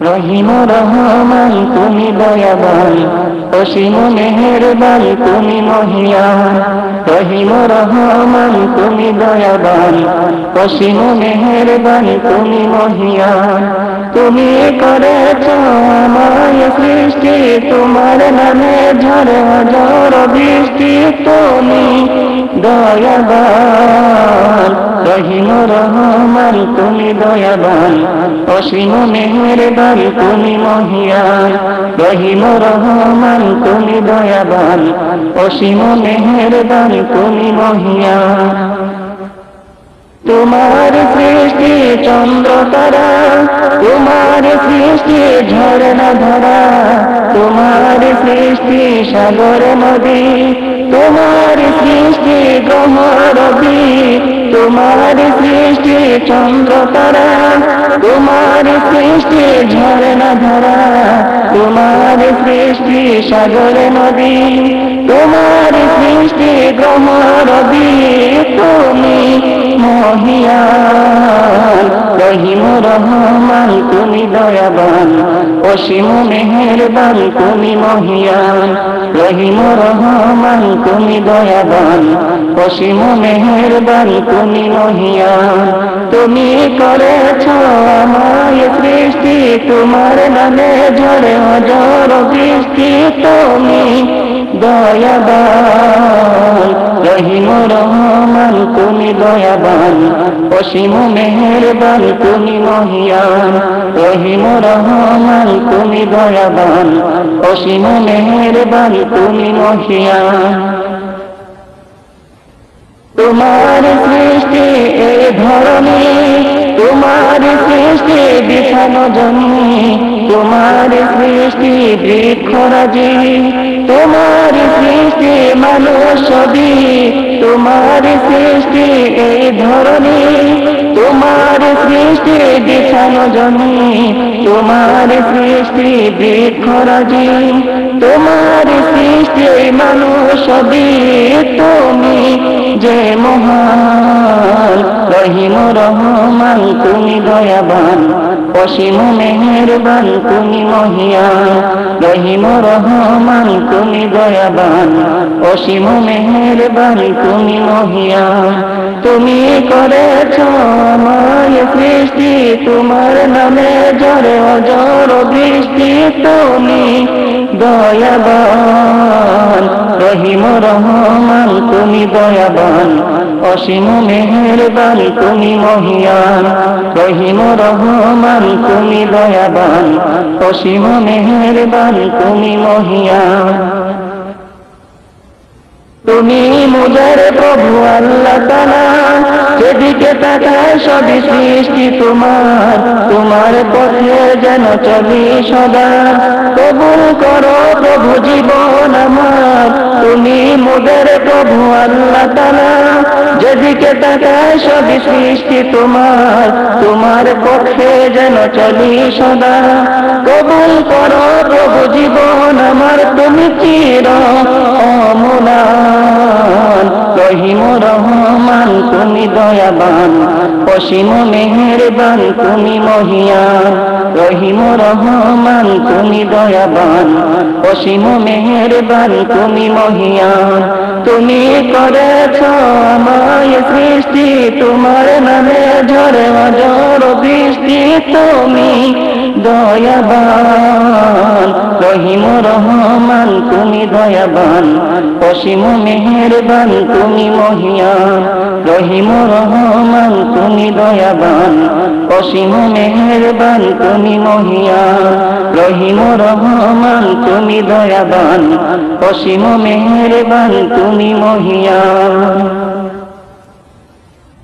রহিম রহমান, তুমি দয়াবান। অসীম মেহেরবান, তুমি মহিয়ান। রহিম রহমান, তুমি দয়াবান। অসীম মেহেরবান, তুমি মহিয়ান। তুমি করেছ আমায় সৃষ্টি, তোমার নামে ঝড় ঝড় বৃষ্টি। তুমি দয়াবান। রহিম রহমান, তুমি দয়াবান। অসীম মেহেরবান, তুমি মহিয়ান। রহিম রহমান, তুমি দয়াবান। অসীম মেহেরবান, তুমি মহিয়ান। তোমার সৃষ্টি চন্দ্র তারা, তোমার সৃষ্টি ঝরনা ধরা। তোমার সৃষ্টি সাগর নদী, তোমার সৃষ্টি গ্রহ রবি। তোমার সৃষ্টি চন্দ্র তারা, তোমার সৃষ্টি ঝরনা ধরা, তোমার সৃষ্টি সাগর নদী, তোমার সৃষ্টি গ্রহ রবি, তুমি মহিয়ান, রহিম রহমান, তুমি দয়াবান, অসীম মেহেরবান, তুমি মহিয়ান, রহিম রহমান, তুমি দয়াবান, অসীম মেহেরবান, তুমি মহিয়ান। তুমি করেছ আমায় সৃষ্টি, তোমার নামে ঝড়ে অজর বৃষ্টি, তুমি দয়াবান, রহিম রহমান, তুমি দয়াবান, অসীম মেহেরবান, তুমি মহিয়ান, রহিম রহমান, তুমি দয়াবান, অসীম মেহেরবান, তুমি মহিয়ান। তোমার সৃষ্টি এই ধরনী তোমার সৃষ্টি বিছানো জমি তোমার সৃষ্টি বৃক্ষরাজি, তোমার সৃষ্টি মানুষ ছবি তোমার সৃষ্টি এই ধরনী তোমার সৃষ্টি বিছানো জমি, তোমার সৃষ্টি বৃক্ষরাজি, তোমার সৃষ্টি মানুষ ছবি তুমি যে মহান, রহিম রহমান, তুমি দয়াবান। অসীম মেহেরবান, তুমি মহিয়ান। রহিম রহমান, তুমি দয়াবান। অসীম মেহেরবান, তুমি মহিয়ান। তুমি করেছ আমায় সৃষ্টি, তোমার নামে জড়ে অজর বৃষ্টি, তুমি দয়াবান। রহিম রহমান, তুমি দয়াবান। অসীম মেহেরবান, তুমি মহিয়ান। রহিম রহমান, তুমি দয়াবান। অসীম মেহেরবান, তুমি মহিয়ান। তুমি মুজার প্রভু, আল্লাহ তালা যেদিকে তাকায় সবই সৃষ্টি তোমার। তোমার পথে যেন চলি সদা। কবুল করো প্রভু জীবন। মুদের প্রভু আল্লাহ তালা যেদিকে তাকায় সবই সৃষ্টি তোমার। তোমার পক্ষে যেন চলি সদা। কবুল করো প্রভু জীবন আমার, তুমি চির অমুনা রহিম রহমান, তুমি দয়াবান, অসীম মেহেরবান, তুমি মহিয়ান রহিম রহমান, তুমি দয়াবান, অসীম মেহেরবান, তুমি মহিয়ান তুমি করেছ আমায় সৃষ্টি, তোমার নামে ঝরে অজর বৃষ্টি, তুমি দয়াবান, রহিম রহমান, তুমি দয়াবান, অসীম মেহেরবান, তুমি মহিয়ান, রহিম রহমান, তুমি দয়াবান, অসীম মেহেরবান, তুমি মহিয়ান, রহিম রহমান, তুমি দয়াবান, অসীম মেহেরবান, তুমি মহিয়ান।